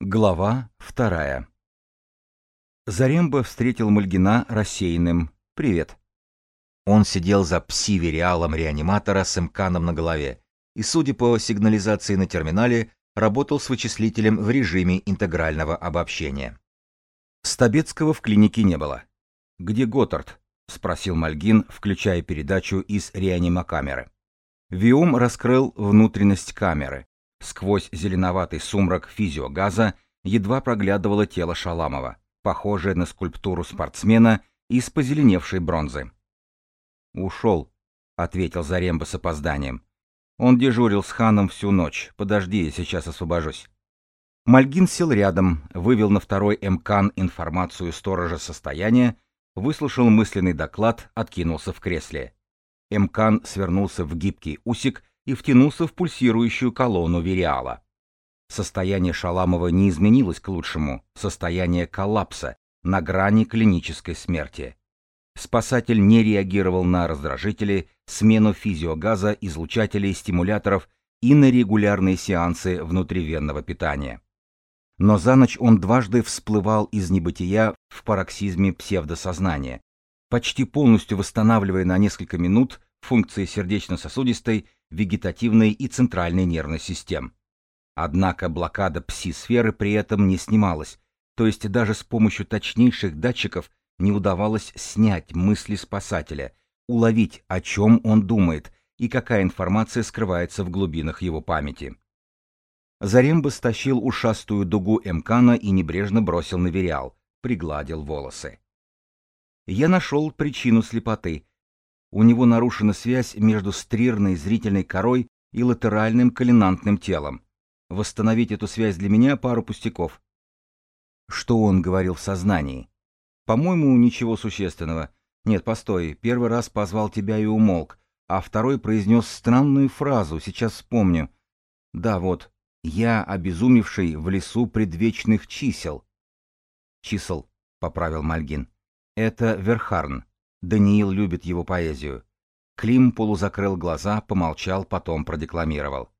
Глава вторая. Заремба встретил Мальгина рассеянным «Привет». Он сидел за пси-вериалом реаниматора с имканом на голове и, судя по сигнализации на терминале, работал с вычислителем в режиме интегрального обобщения. Стабецкого в клинике не было. «Где Готтард?» — спросил Мальгин, включая передачу из реанимокамеры. Виум раскрыл внутренность камеры, Сквозь зеленоватый сумрак физиогаза едва проглядывало тело Шаламова, похожее на скульптуру спортсмена из позеленевшей бронзы. «Ушел», — ответил Заремба с опозданием. «Он дежурил с ханом всю ночь. Подожди, я сейчас освобожусь». Мальгин сел рядом, вывел на второй МКАН информацию сторожа состояния, выслушал мысленный доклад, откинулся в кресле. МКАН свернулся в гибкий усик и втянулся в пульсирующую колонну Вериала. Состояние Шаламова не изменилось к лучшему, состояние коллапса, на грани клинической смерти. Спасатель не реагировал на раздражители, смену физиогаза, излучателей, стимуляторов и на регулярные сеансы внутривенного питания. Но за ночь он дважды всплывал из небытия в пароксизме псевдосознания, почти полностью восстанавливая на несколько минут функции сердечно-сосудистой вегетативной и центральной нервной систем. Однако блокада пси-сферы при этом не снималась, то есть даже с помощью точнейших датчиков не удавалось снять мысли спасателя, уловить, о чем он думает и какая информация скрывается в глубинах его памяти. Заремба стащил ушастую дугу Эмкана и небрежно бросил на вериал, пригладил волосы. Я нашел причину слепоты, у него нарушена связь между стрирной зрительной корой и латеральным коллинантным телом. Восстановить эту связь для меня пару пустяков. Что он говорил в сознании? По-моему, ничего существенного. Нет, постой, первый раз позвал тебя и умолк, а второй произнес странную фразу, сейчас вспомню. Да, вот, я обезумевший в лесу предвечных чисел. Чисел, поправил Мальгин. Это Верхарн. Даниил любит его поэзию. Клим полузакрыл глаза, помолчал, потом продекламировал.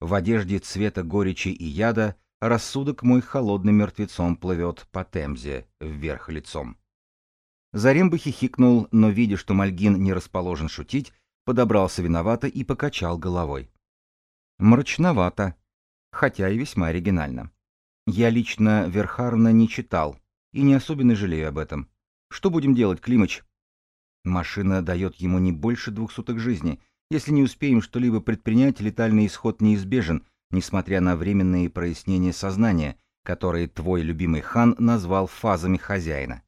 В одежде цвета горечи и яда рассудок мой холодным мертвецом плывет по Темзе, вверх лицом. Заремба хихикнул, но, видя, что Мальгин не расположен шутить, подобрался виновато и покачал головой. Мрачновато, хотя и весьма оригинально. Я лично Верхарна не читал и не особенно жалею об этом. Что будем делать, Климыч? Машина дает ему не больше двух суток жизни. Если не успеем что-либо предпринять, летальный исход неизбежен, несмотря на временные прояснения сознания, которые твой любимый хан назвал фазами хозяина.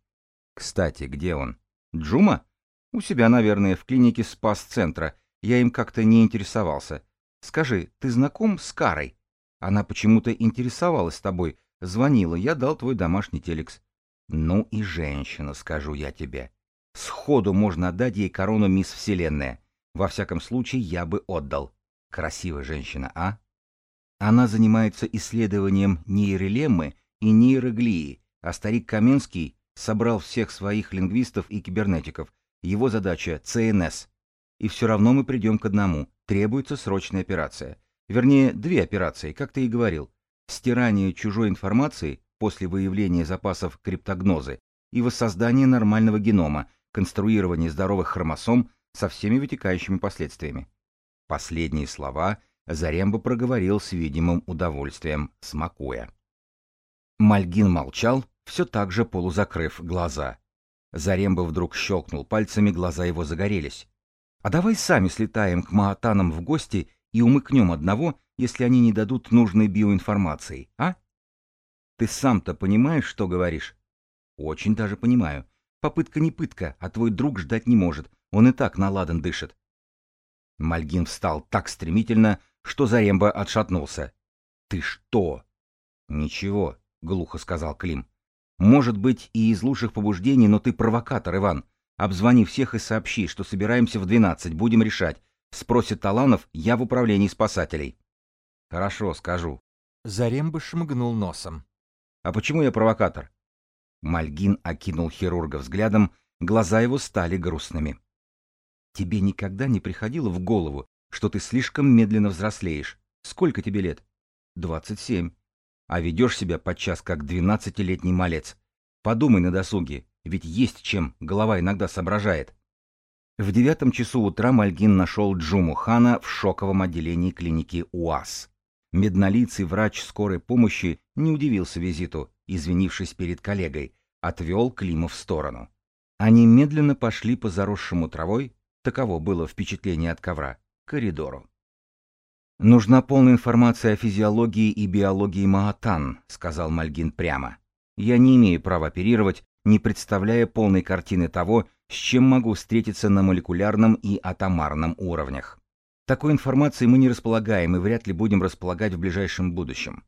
Кстати, где он? Джума? У себя, наверное, в клинике спас-центра. Я им как-то не интересовался. Скажи, ты знаком с Карой? Она почему-то интересовалась тобой. Звонила, я дал твой домашний телекс. Ну и женщина, скажу я тебе. Сходу можно отдать ей корону мисс Вселенная. Во всяком случае, я бы отдал. Красивая женщина, а? Она занимается исследованием нейролеммы и нейроглии, а старик Каменский собрал всех своих лингвистов и кибернетиков. Его задача — ЦНС. И все равно мы придем к одному. Требуется срочная операция. Вернее, две операции, как ты и говорил. Стирание чужой информации после выявления запасов криптогнозы и воссоздание нормального генома, конструирование здоровых хромосом со всеми вытекающими последствиями. Последние слова Заремба проговорил с видимым удовольствием, смакуя. Мальгин молчал, все так же полузакрыв глаза. Заремба вдруг щелкнул пальцами, глаза его загорелись. «А давай сами слетаем к Маатанам в гости и умыкнем одного, если они не дадут нужной биоинформации, а?» «Ты сам-то понимаешь, что говоришь?» «Очень даже понимаю. Попытка не пытка, а твой друг ждать не может. Он и так наладан дышит. Мальгин встал так стремительно, что Заремба отшатнулся. «Ты что?» «Ничего», — глухо сказал Клим. «Может быть, и из лучших побуждений, но ты провокатор, Иван. Обзвони всех и сообщи, что собираемся в двенадцать, будем решать. Спросит Таланов, я в управлении спасателей». «Хорошо, скажу». Заремба шмыгнул носом. «А почему я провокатор? Мальгин окинул хирурга взглядом, глаза его стали грустными. «Тебе никогда не приходило в голову, что ты слишком медленно взрослеешь? Сколько тебе лет?» «Двадцать семь». а ведешь себя подчас как двенадцатилетний малец. Подумай на досуге, ведь есть чем, голова иногда соображает. В девятом часу утра Мальгин нашел Джуму Хана в шоковом отделении клиники УАЗ. Меднолицый врач скорой помощи не удивился визиту, извинившись перед коллегой, отвел Клима в сторону. Они медленно пошли по заросшему травой, таково было впечатление от ковра, коридору. «Нужна полная информация о физиологии и биологии Маатан», — сказал Мальгин прямо. «Я не имею права оперировать, не представляя полной картины того, с чем могу встретиться на молекулярном и атомарном уровнях. Такой информацией мы не располагаем и вряд ли будем располагать в ближайшем будущем.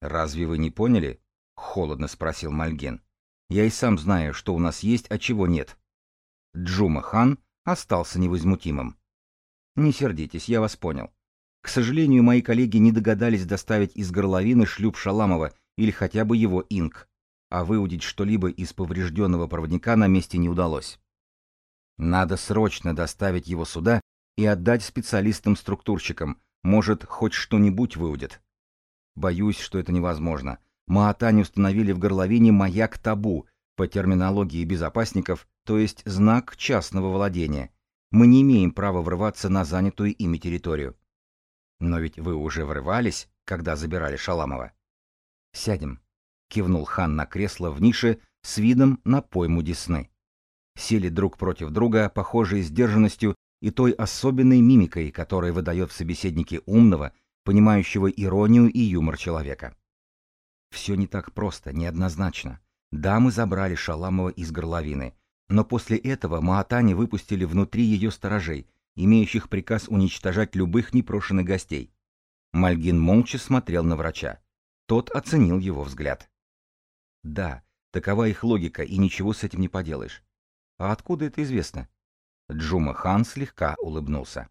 «Разве вы не поняли?» — холодно спросил Мальген. «Я и сам знаю, что у нас есть, а чего нет». Джума Хан остался невозмутимым. «Не сердитесь, я вас понял. К сожалению, мои коллеги не догадались доставить из горловины шлюп Шаламова или хотя бы его инк, а выудить что-либо из поврежденного проводника на месте не удалось. Надо срочно доставить его сюда и отдать специалистам-структурщикам, может, хоть что-нибудь выудят. Боюсь, что это невозможно. Маатани установили в горловине маяк табу, по терминологии безопасников, то есть знак частного владения. Мы не имеем права врываться на занятую ими территорию. Но ведь вы уже врывались, когда забирали Шаламова. Сядем, кивнул хан на кресло в нише с видом на пойму Десны. Сели друг против друга, похожие сдержанностью и той особенной мимикой, которая выдает в собеседнике умного, понимающего иронию и юмор человека. Все не так просто, неоднозначно. Да, мы забрали Шаламова из горловины, но после этого Маатани выпустили внутри ее сторожей, имеющих приказ уничтожать любых непрошенных гостей. Мальгин молча смотрел на врача. Тот оценил его взгляд. Да, такова их логика, и ничего с этим не поделаешь. А откуда это известно? Джума Хан слегка улыбнулся.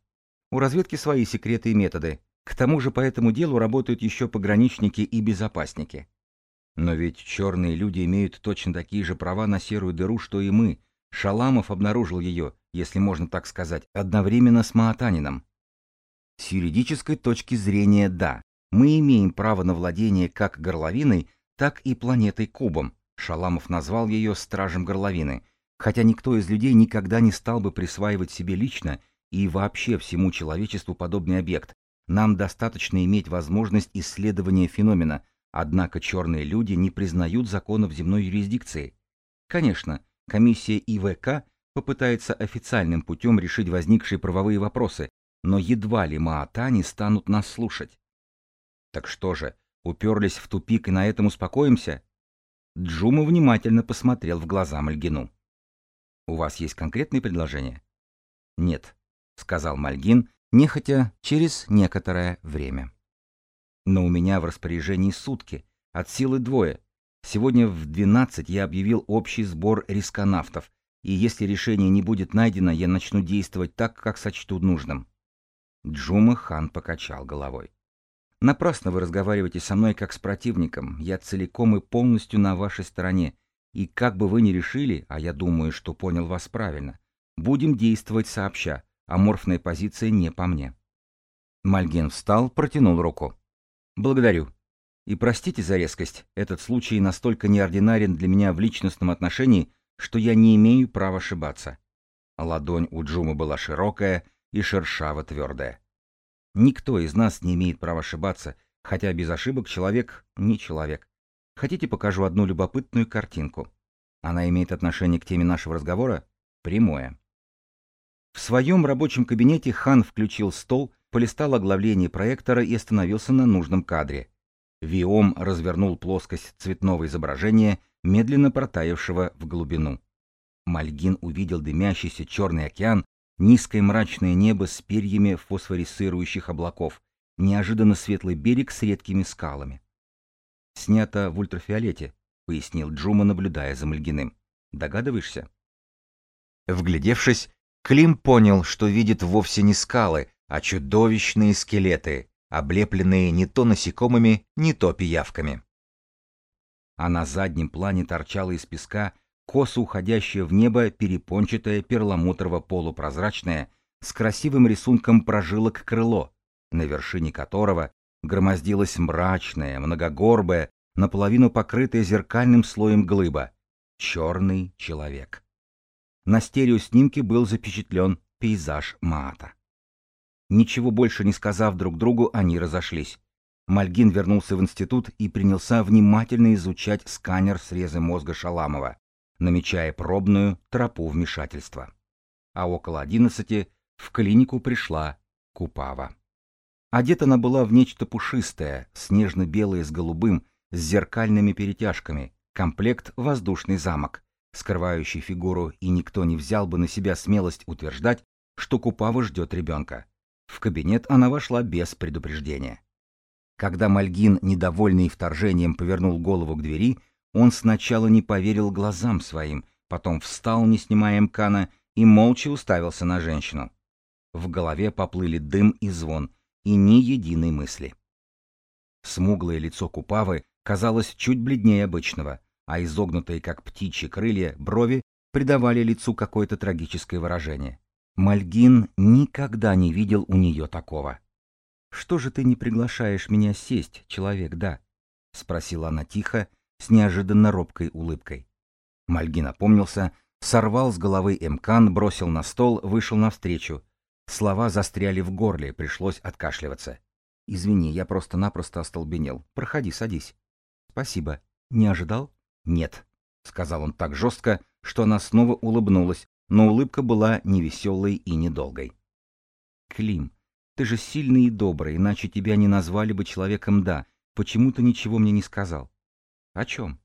У разведки свои секреты и методы. К тому же по этому делу работают еще пограничники и безопасники. Но ведь черные люди имеют точно такие же права на серую дыру, что и мы. Шаламов обнаружил ее, если можно так сказать, одновременно с Маатанином. С юридической точки зрения, да, мы имеем право на владение как горловиной, так и планетой Кубом. Шаламов назвал ее «стражем горловины», хотя никто из людей никогда не стал бы присваивать себе лично и вообще всему человечеству подобный объект. Нам достаточно иметь возможность исследования феномена, однако черные люди не признают законов земной юрисдикции. Конечно, комиссия ИВК попытается официальным путем решить возникшие правовые вопросы, но едва ли Маатани станут нас слушать. Так что же, уперлись в тупик и на этом успокоимся? Джума внимательно посмотрел в глаза Мальгину. У вас есть конкретные предложения? Нет, сказал Мальгин, нехотя через некоторое время. Но у меня в распоряжении сутки, от силы двое. Сегодня в 12 я объявил общий сбор рисконавтов, и если решение не будет найдено, я начну действовать так, как сочту нужным. Джума хан покачал головой. Напрасно вы разговариваете со мной как с противником. Я целиком и полностью на вашей стороне, и как бы вы ни решили, а я думаю, что понял вас правильно, будем действовать сообща, а морфная позиция не по мне. Мальген встал, протянул руку. Благодарю. И простите за резкость, этот случай настолько неординарен для меня в личностном отношении, что я не имею права ошибаться. Ладонь у Джума была широкая и шершаво твердая. Никто из нас не имеет права ошибаться, хотя без ошибок человек не человек. Хотите, покажу одну любопытную картинку? Она имеет отношение к теме нашего разговора? Прямое. В своем рабочем кабинете Хан включил стол, полистал оглавление проектора и остановился на нужном кадре. Виом развернул плоскость цветного изображения, медленно протаявшего в глубину. Мальгин увидел дымящийся черный океан, низкое мрачное небо с перьями фосфорисцирующих облаков, неожиданно светлый берег с редкими скалами. Снято в ультрафиолете, пояснил Джума, наблюдая за Мальгиным. Догадываешься? Вглядевшись, Клим понял, что видит вовсе не скалы, а чудовищные скелеты, облепленные не то насекомыми, не то пиявками. А на заднем плане торчала из песка косо уходящая в небо перепончатое перламутрово-полупрозрачное с красивым рисунком прожилок крыло, на вершине которого громоздилась мрачная, многогорбая, наполовину покрытая зеркальным слоем глыба. Черный человек. На стереоснимке был запечатлен пейзаж Маата. Ничего больше не сказав друг другу, они разошлись. Мальгин вернулся в институт и принялся внимательно изучать сканер среза мозга Шаламова, намечая пробную тропу вмешательства. А около одиннадцати в клинику пришла Купава. Одета она была в нечто пушистое, снежно-белое с голубым, с зеркальными перетяжками, комплект «Воздушный замок», скрывающий фигуру, и никто не взял бы на себя смелость утверждать, что Купава ждет ребенка. В кабинет она вошла без предупреждения. Когда Мальгин, недовольный вторжением, повернул голову к двери, он сначала не поверил глазам своим, потом встал, не снимая мкана, и молча уставился на женщину. В голове поплыли дым и звон, и ни единой мысли. Смуглое лицо Купавы казалось чуть бледнее обычного, а изогнутые, как птичьи крылья, брови придавали лицу какое-то трагическое выражение. Мальгин никогда не видел у нее такого. «Что же ты не приглашаешь меня сесть, человек, да?» — спросила она тихо, с неожиданно робкой улыбкой. Мальгин опомнился, сорвал с головы эмкан, бросил на стол, вышел навстречу. Слова застряли в горле, пришлось откашливаться. «Извини, я просто-напросто остолбенел. Проходи, садись». «Спасибо. Не ожидал?» «Нет», — сказал он так жестко, что она снова улыбнулась, но улыбка была невеселой и недолгой. «Клим, ты же сильный и добрый, иначе тебя не назвали бы человеком «да». Почему ты ничего мне не сказал?» «О чем?»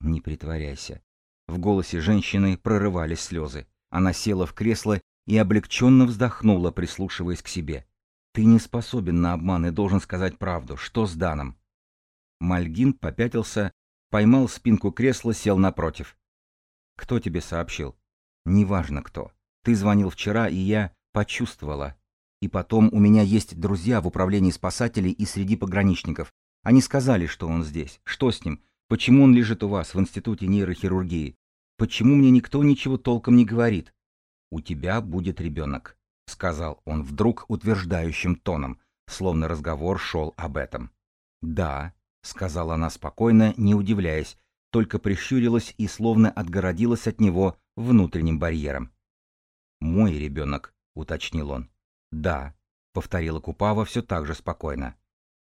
«Не притворяйся». В голосе женщины прорывались слезы. Она села в кресло и облегченно вздохнула, прислушиваясь к себе. «Ты не способен на обман и должен сказать правду. Что с Даном?» Мальгин попятился, поймал спинку кресла, сел напротив. «Кто тебе сообщил?» «Неважно кто. Ты звонил вчера, и я почувствовала. И потом у меня есть друзья в управлении спасателей и среди пограничников. Они сказали, что он здесь. Что с ним? Почему он лежит у вас в Институте нейрохирургии? Почему мне никто ничего толком не говорит? У тебя будет ребенок», — сказал он вдруг утверждающим тоном, словно разговор шел об этом. «Да», — сказала она спокойно, не удивляясь, только прищурилась и словно отгородилась от него внутренним барьером. «Мой ребенок», — уточнил он. «Да», — повторила Купава все так же спокойно.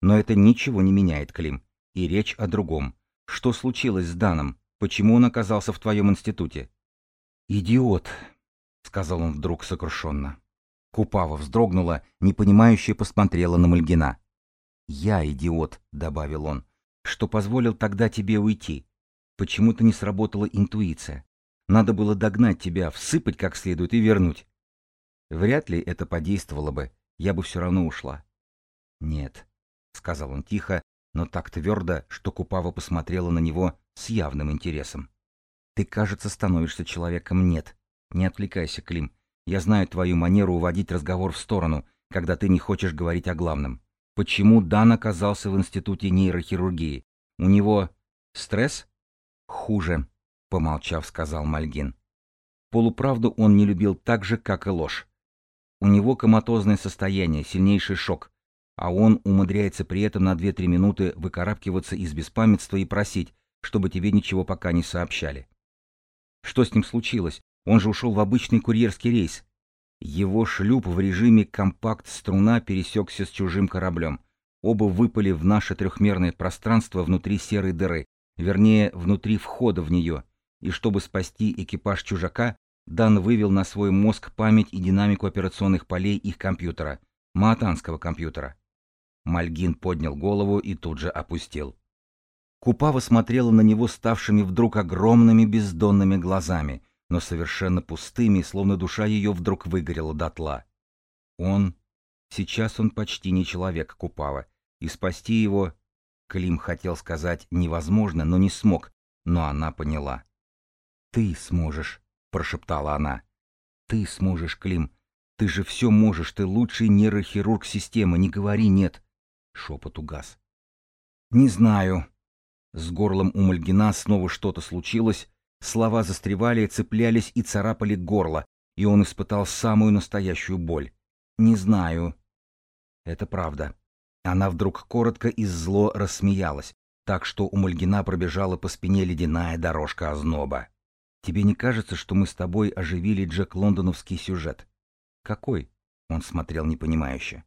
«Но это ничего не меняет, Клим. И речь о другом. Что случилось с Даном? Почему он оказался в твоем институте?» «Идиот», — сказал он вдруг сокрушенно. Купава вздрогнула, непонимающе посмотрела на Мальгина. «Я идиот», — добавил он, — «что позволил тогда тебе уйти. Почему-то не сработала интуиция. Надо было догнать тебя, всыпать как следует и вернуть. Вряд ли это подействовало бы, я бы все равно ушла». «Нет», — сказал он тихо, но так твердо, что Купава посмотрела на него с явным интересом. «Ты, кажется, становишься человеком нет. Не отвлекайся, Клим. Я знаю твою манеру уводить разговор в сторону, когда ты не хочешь говорить о главном. Почему Дан оказался в институте нейрохирургии? У него стресс? Хуже, помолчав, сказал Мальгин. Полуправду он не любил так же, как и ложь. У него коматозное состояние, сильнейший шок, а он умудряется при этом на 2-3 минуты выкарабкиваться из беспамятства и просить, чтобы тебе ничего пока не сообщали. Что с ним случилось? Он же ушел в обычный курьерский рейс. Его шлюп в режиме компакт-струна пересекся с чужим кораблем. Оба выпали в наше трехмерное пространство внутри серой дыры, вернее, внутри входа в нее. И чтобы спасти экипаж чужака, Дан вывел на свой мозг память и динамику операционных полей их компьютера, маатанского компьютера. Мальгин поднял голову и тут же опустил. Купава смотрела на него ставшими вдруг огромными бездонными глазами — но совершенно пустыми, словно душа ее вдруг выгорела дотла. Он... Сейчас он почти не человек Купава, и спасти его... Клим хотел сказать невозможно, но не смог, но она поняла. «Ты сможешь», — прошептала она. «Ты сможешь, Клим. Ты же все можешь, ты лучший нейрохирург системы, не говори «нет». Шепот угас. «Не знаю». С горлом у Мальгина снова что-то случилось, Слова застревали, цеплялись и царапали горло, и он испытал самую настоящую боль. «Не знаю». «Это правда. Она вдруг коротко и зло рассмеялась, так что у Мальгина пробежала по спине ледяная дорожка озноба. «Тебе не кажется, что мы с тобой оживили Джек Лондоновский сюжет?» «Какой?» — он смотрел непонимающе.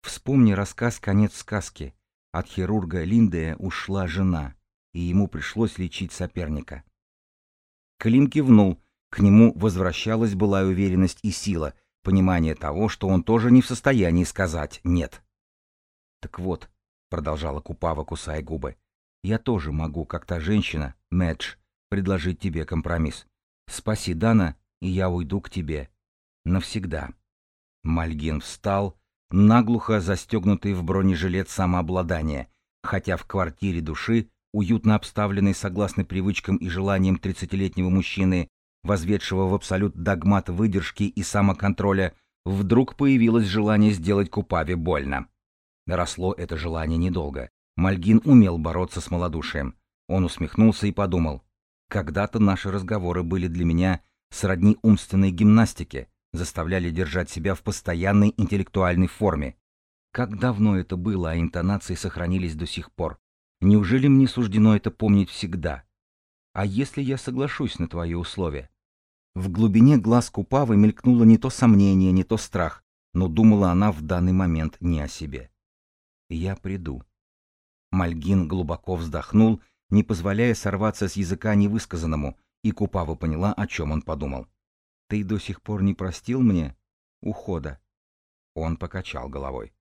«Вспомни рассказ «Конец сказки». От хирурга Линдея ушла жена, и ему пришлось лечить соперника. Клим кивнул, к нему возвращалась была уверенность и сила, понимание того, что он тоже не в состоянии сказать «нет». «Так вот», — продолжала Купава, кусая губы, — «я тоже могу, как та женщина, Мэдж, предложить тебе компромисс. Спаси Дана, и я уйду к тебе. Навсегда». Мальгин встал, наглухо застегнутый в бронежилет самообладания, хотя в квартире души, уютно обставленной согласно привычкам и желаниям тридцатилетнего мужчины, возведшего в абсолют догмат выдержки и самоконтроля, вдруг появилось желание сделать Купаве больно. Росло это желание недолго. Мальгин умел бороться с малодушием. Он усмехнулся и подумал. Когда-то наши разговоры были для меня сродни умственной гимнастике, заставляли держать себя в постоянной интеллектуальной форме. Как давно это было, а интонации сохранились до сих пор. Неужели мне суждено это помнить всегда? А если я соглашусь на твои условия? В глубине глаз Купавы мелькнуло не то сомнение, не то страх, но думала она в данный момент не о себе. «Я приду». Мальгин глубоко вздохнул, не позволяя сорваться с языка невысказанному, и Купава поняла, о чем он подумал. Ты до сих пор не простил мне ухода? Он покачал головой.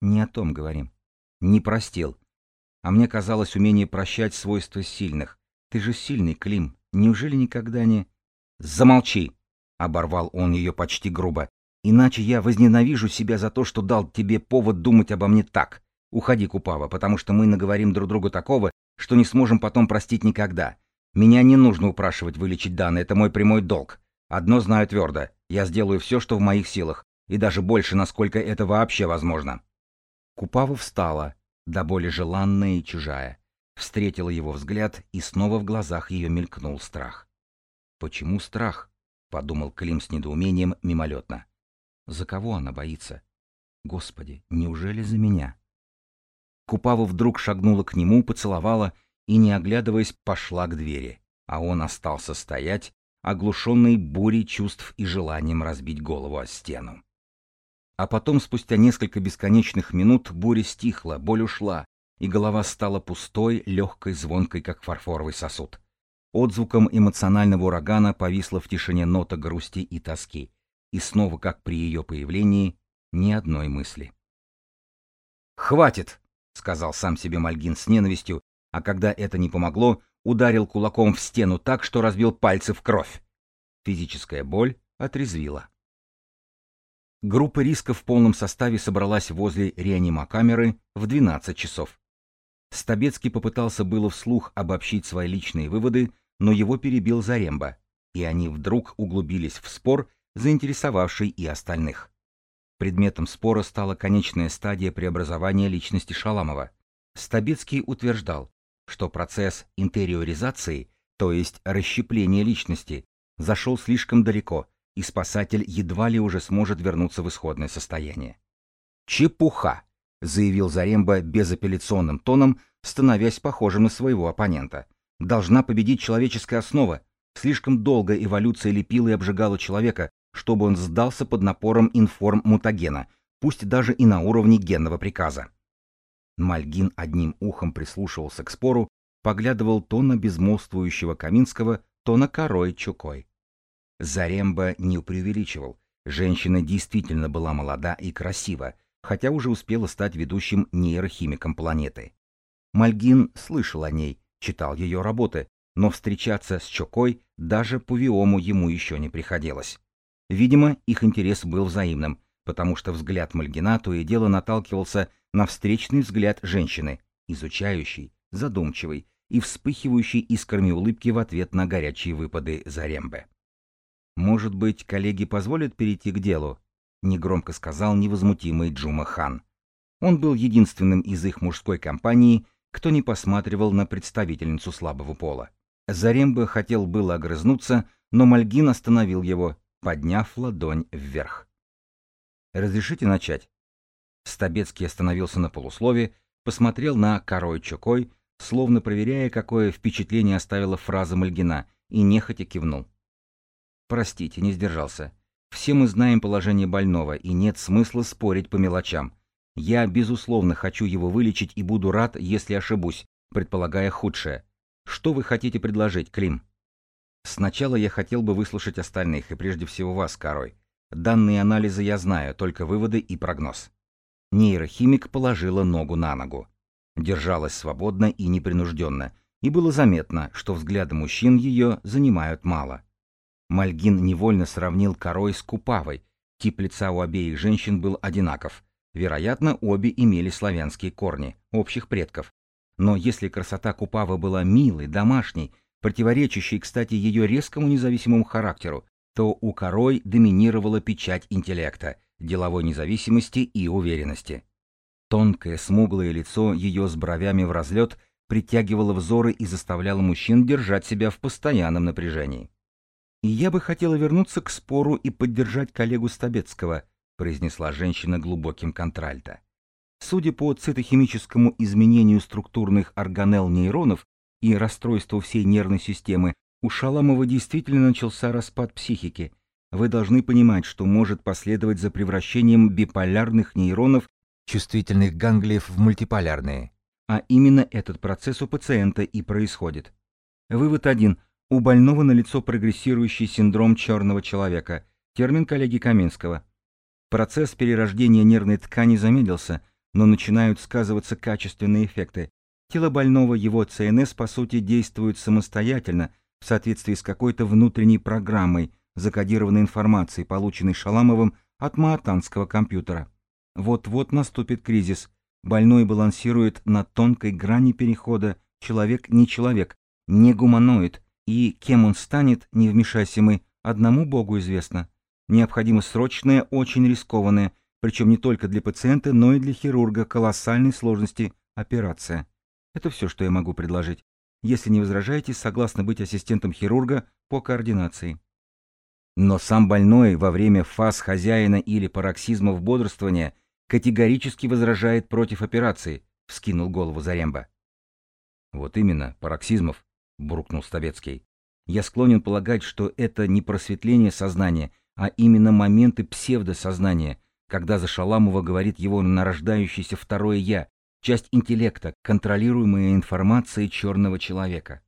Не о том говорим. Не простил. А мне казалось умение прощать свойства сильных. Ты же сильный, Клим. Неужели никогда не... Замолчи! Оборвал он ее почти грубо. Иначе я возненавижу себя за то, что дал тебе повод думать обо мне так. Уходи, Купава, потому что мы наговорим друг другу такого, что не сможем потом простить никогда. Меня не нужно упрашивать вылечить Дана, это мой прямой долг. Одно знаю твердо. Я сделаю все, что в моих силах, и даже больше, насколько это вообще возможно. Купава встала, до боли желанная и чужая. Встретила его взгляд, и снова в глазах ее мелькнул страх. «Почему страх?» — подумал Клим с недоумением мимолетно. «За кого она боится? Господи, неужели за меня?» Купава вдруг шагнула к нему, поцеловала и, не оглядываясь, пошла к двери, а он остался стоять, оглушенный бурей чувств и желанием разбить голову о стену. А потом, спустя несколько бесконечных минут, буря стихла, боль ушла, и голова стала пустой, легкой, звонкой, как фарфоровый сосуд. Отзвуком эмоционального урагана повисла в тишине нота грусти и тоски, и снова, как при ее появлении, ни одной мысли. «Хватит!» — сказал сам себе Мальгин с ненавистью, а когда это не помогло, ударил кулаком в стену так, что разбил пальцы в кровь. Физическая боль отрезвила. Группа риска в полном составе собралась возле реанимокамеры в 12 часов. Стабецкий попытался было вслух обобщить свои личные выводы, но его перебил Заремба, и они вдруг углубились в спор, заинтересовавший и остальных. Предметом спора стала конечная стадия преобразования личности Шаламова. Стабецкий утверждал, что процесс интериоризации, то есть расщепления личности, зашел слишком далеко, и спасатель едва ли уже сможет вернуться в исходное состояние. «Чепуха!» — заявил Заремба безапелляционным тоном, становясь похожим на своего оппонента. «Должна победить человеческая основа. Слишком долго эволюция лепила и обжигала человека, чтобы он сдался под напором информ-мутагена, пусть даже и на уровне генного приказа. Мальгин одним ухом прислушивался к спору, поглядывал то на безмолвствующего Каминского, то на корой Чукой. Заремба не преувеличивал. Женщина действительно была молода и красива, хотя уже успела стать ведущим нейрохимиком планеты. Мальгин слышал о ней, читал ее работы, но встречаться с Чокой даже по Виому ему еще не приходилось. Видимо, их интерес был взаимным, потому что взгляд Мальгина то и дело наталкивался на встречный взгляд женщины, изучающий, задумчивый и вспыхивающий искрами улыбки в ответ на горячие выпады Зарембе. «Может быть, коллеги позволят перейти к делу?» — негромко сказал невозмутимый Джума Хан. Он был единственным из их мужской компании, кто не посматривал на представительницу слабого пола. Заремба хотел было огрызнуться, но Мальгин остановил его, подняв ладонь вверх. «Разрешите начать?» Стабецкий остановился на полуслове, посмотрел на корой Чукой, словно проверяя, какое впечатление оставила фраза Мальгина, и нехотя кивнул. «Простите, не сдержался. Все мы знаем положение больного, и нет смысла спорить по мелочам. Я, безусловно, хочу его вылечить и буду рад, если ошибусь, предполагая худшее. Что вы хотите предложить, Клим?» «Сначала я хотел бы выслушать остальных, и прежде всего вас, Корой. Данные анализа я знаю, только выводы и прогноз». Нейрохимик положила ногу на ногу. Держалась свободно и непринужденно, и было заметно, что взгляды мужчин ее занимают мало. Мальгин невольно сравнил корой с Купавой. Тип лица у обеих женщин был одинаков. Вероятно, обе имели славянские корни, общих предков. Но если красота Купавы была милой, домашней, противоречащей, кстати, ее резкому независимому характеру, то у корой доминировала печать интеллекта, деловой независимости и уверенности. Тонкое, смуглое лицо ее с бровями в разлет притягивало взоры и заставляло мужчин держать себя в постоянном напряжении. «И я бы хотела вернуться к спору и поддержать коллегу Стабецкого», произнесла женщина глубоким контральто. Судя по цитохимическому изменению структурных органелл нейронов и расстройству всей нервной системы, у Шаламова действительно начался распад психики. Вы должны понимать, что может последовать за превращением биполярных нейронов чувствительных ганглиев в мультиполярные. А именно этот процесс у пациента и происходит. Вывод один. У больного налицо прогрессирующий синдром черного человека. Термин коллеги Каминского. Процесс перерождения нервной ткани замедлился, но начинают сказываться качественные эффекты. Тело больного, его ЦНС, по сути, действует самостоятельно, в соответствии с какой-то внутренней программой, закодированной информацией, полученной Шаламовым от маатанского компьютера. Вот-вот наступит кризис. Больной балансирует на тонкой грани перехода человек не человек, не гуманоид, и кем он станет, не вмешайся мы, одному Богу известно. Необходима срочная, очень рискованная, причем не только для пациента, но и для хирурга колоссальной сложности операция. Это все, что я могу предложить. Если не возражаете, согласны быть ассистентом хирурга по координации. Но сам больной во время фаз хозяина или пароксизмов бодрствования – категорически возражает против операции, вскинул голову Заремба. Вот именно, пароксизмов, буркнул Ставецкий. Я склонен полагать, что это не просветление сознания, а именно моменты псевдосознания, когда за Шаламова говорит его нарождающееся второе «я», часть интеллекта, контролируемая информацией черного человека.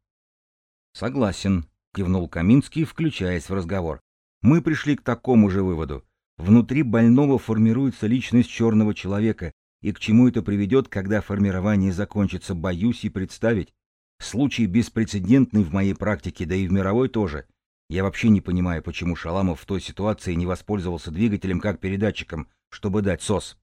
«Согласен», — кивнул Каминский, включаясь в разговор. «Мы пришли к такому же выводу. Внутри больного формируется личность черного человека, и к чему это приведет, когда формирование закончится, боюсь и представить. Случай беспрецедентный в моей практике, да и в мировой тоже. Я вообще не понимаю, почему Шаламов в той ситуации не воспользовался двигателем как передатчиком, чтобы дать СОС.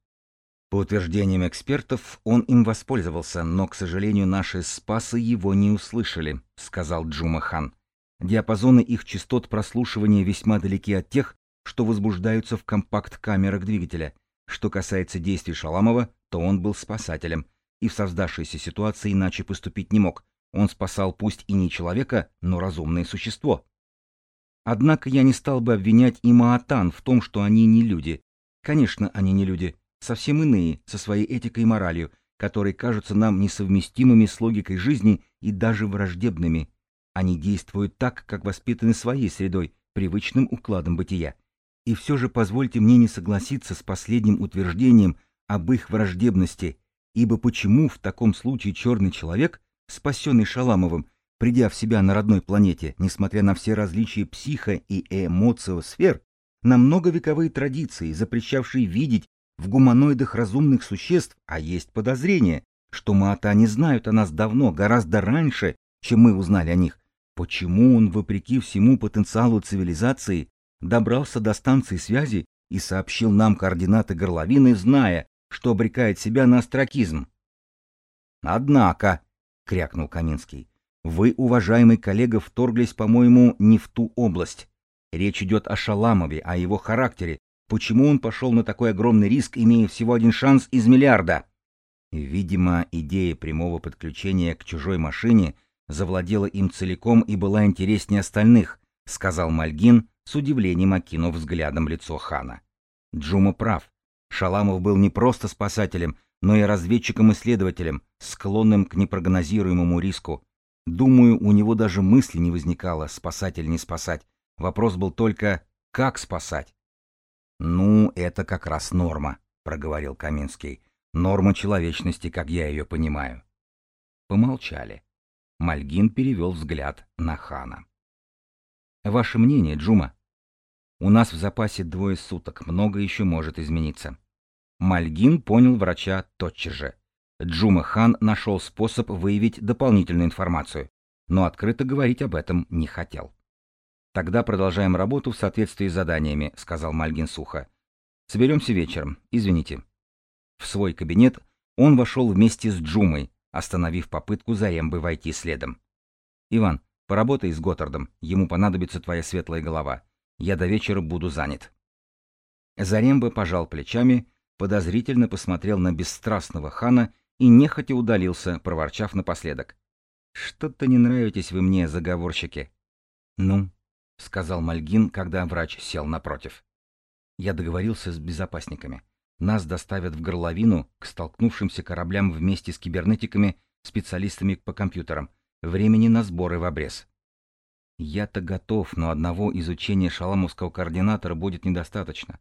По утверждениям экспертов, он им воспользовался, но, к сожалению, наши спасы его не услышали, сказал Джума Хан. Диапазоны их частот прослушивания весьма далеки от тех, что возбуждаются в компакт-камерах двигателя. Что касается действий Шаламова, то он был спасателем, и в создавшейся ситуации иначе поступить не мог. Он спасал пусть и не человека, но разумное существо. Однако я не стал бы обвинять и Маатан в том, что они не люди. Конечно, они не люди, совсем иные, со своей этикой и моралью, которые кажутся нам несовместимыми с логикой жизни и даже враждебными. Они действуют так, как воспитаны своей средой, привычным укладом бытия. И все же позвольте мне не согласиться с последним утверждением об их враждебности, ибо почему в таком случае черный человек, спасенный Шаламовым, придя в себя на родной планете, несмотря на все различия психо- и эмоциосфер, на многовековые традиции, запрещавшие видеть в гуманоидах разумных существ, а есть подозрение, что Маата не знают о нас давно, гораздо раньше, чем мы узнали о них. Почему он, вопреки всему потенциалу цивилизации, добрался до станции связи и сообщил нам координаты горловины, зная, что обрекает себя на астракизм. «Однако», — крякнул Каминский, — «вы, уважаемый коллега, вторглись, по-моему, не в ту область. Речь идет о Шаламове, о его характере. Почему он пошел на такой огромный риск, имея всего один шанс из миллиарда?» Видимо, идея прямого подключения к чужой машине завладела им целиком и была интереснее остальных, сказал Мальгин, с удивлением окинув взглядом лицо хана. Джума прав. Шаламов был не просто спасателем, но и разведчиком-исследователем, склонным к непрогнозируемому риску. Думаю, у него даже мысли не возникало, спасать или не спасать. Вопрос был только, как спасать? «Ну, это как раз норма», — проговорил Каминский. «Норма человечности, как я ее понимаю». Помолчали. Мальгин перевел взгляд на Хана. «Ваше мнение, Джума?» «У нас в запасе двое суток, много еще может измениться». Мальгин понял врача тотчас же. Джума Хан нашел способ выявить дополнительную информацию, но открыто говорить об этом не хотел. «Тогда продолжаем работу в соответствии с заданиями», — сказал Мальгин сухо. «Соберемся вечером. Извините». В свой кабинет он вошел вместе с Джумой, остановив попытку Зарембы войти следом. «Иван, поработай с Готтардом, ему понадобится твоя светлая голова. Я до вечера буду занят». Заремба пожал плечами, подозрительно посмотрел на бесстрастного хана и нехотя удалился, проворчав напоследок. «Что-то не нравитесь вы мне, заговорщики». «Ну, — сказал Мальгин, когда врач сел напротив. «Я договорился с безопасниками. Нас доставят в горловину к столкнувшимся кораблям вместе с кибернетиками, специалистами по компьютерам. Времени на сборы в обрез». «Я-то готов, но одного изучения шаламовского координатора будет недостаточно».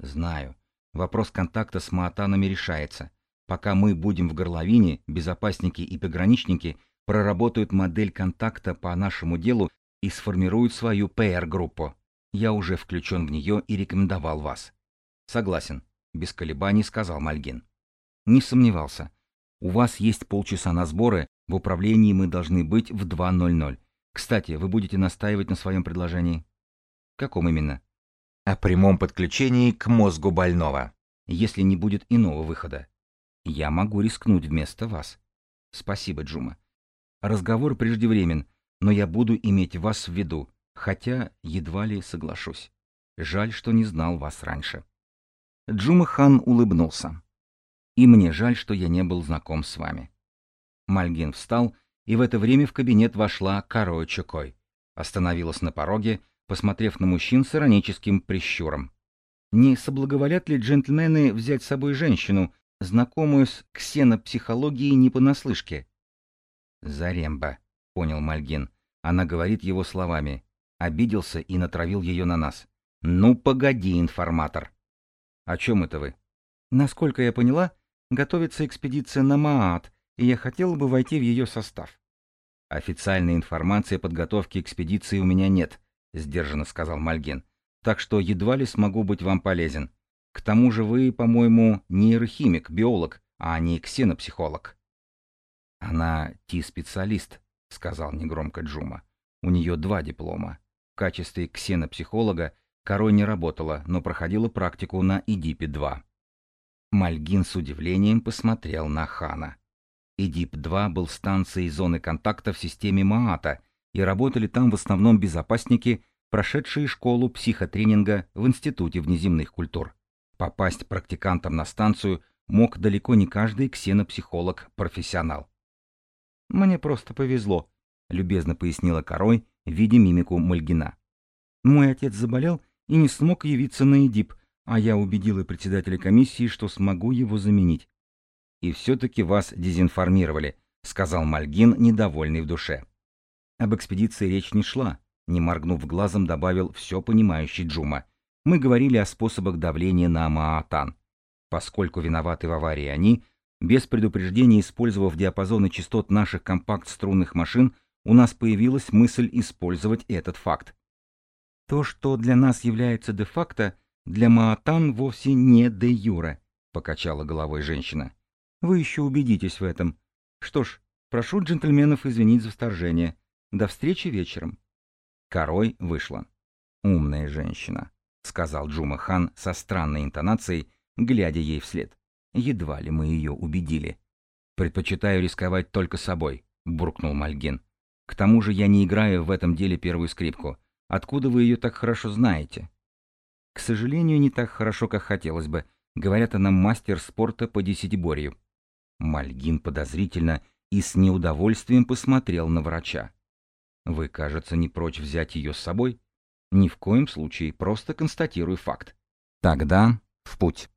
«Знаю. Вопрос контакта с маатанами решается. Пока мы будем в горловине, безопасники и пограничники проработают модель контакта по нашему делу и сформируют свою PR-группу. Я уже включен в нее и рекомендовал вас. Согласен, без колебаний сказал Мальгин. Не сомневался. У вас есть полчаса на сборы, в управлении мы должны быть в 2.00. Кстати, вы будете настаивать на своем предложении? Каком именно? О прямом подключении к мозгу больного. Если не будет иного выхода. Я могу рискнуть вместо вас. Спасибо, Джума. Разговор преждевремен, но я буду иметь вас в виду, хотя едва ли соглашусь. Жаль, что не знал вас раньше. Джума хан улыбнулся. И мне жаль, что я не был знаком с вами. Мальгин встал, и в это время в кабинет вошла Карой Чукой. Остановилась на пороге, посмотрев на мужчин с ироническим прищуром. Не соблаговолят ли джентльмены взять с собой женщину, знакомую с ксенопсихологией не понаслышке? Заремба, — понял Мальгин. Она говорит его словами. Обиделся и натравил ее на нас. «Ну, погоди, информатор!» «О чем это вы?» «Насколько я поняла, готовится экспедиция на Маат, и я хотела бы войти в ее состав». «Официальной информации о подготовке экспедиции у меня нет», — сдержанно сказал Мальгин. «Так что едва ли смогу быть вам полезен. К тому же вы, по-моему, нейрохимик, биолог, а не ксенопсихолог». «Она ти-специалист», — сказал негромко Джума. «У нее два диплома. В качестве ксенопсихолога Корой не работала, но проходила практику на ИДИПе-2». Мальгин с удивлением посмотрел на Хана. ИДИП-2 был станцией зоны контакта в системе МААТа, и работали там в основном безопасники, прошедшие школу психотренинга в Институте внеземных культур. Попасть практикантом на станцию мог далеко не каждый ксенопсихолог-профессионал. «Мне просто повезло», — любезно пояснила Корой, видя мимику Мальгина. «Мой отец заболел и не смог явиться на ИДИП, а я убедила председателя комиссии, что смогу его заменить». «И все-таки вас дезинформировали», — сказал Мальгин, недовольный в душе. Об экспедиции речь не шла, не моргнув глазом, добавил все понимающий Джума. Мы говорили о способах давления на Маатан. Поскольку виноваты в аварии они, без предупреждения использовав диапазоны частот наших компакт-струнных машин, у нас появилась мысль использовать этот факт. То, что для нас является де-факто, для Маатан вовсе не де-юре, покачала головой женщина. Вы еще убедитесь в этом. Что ж, прошу джентльменов извинить за вторжение. До встречи вечером. Корой вышла. Умная женщина, сказал Джума Хан со странной интонацией, глядя ей вслед. Едва ли мы ее убедили. «Предпочитаю рисковать только собой», — буркнул Мальгин. «К тому же я не играю в этом деле первую скрипку. Откуда вы ее так хорошо знаете?» «К сожалению, не так хорошо, как хотелось бы. Говорят, она мастер спорта по десятиборью». Мальгин подозрительно и с неудовольствием посмотрел на врача. «Вы, кажется, не прочь взять ее с собой?» «Ни в коем случае, просто констатирую факт». «Тогда в путь».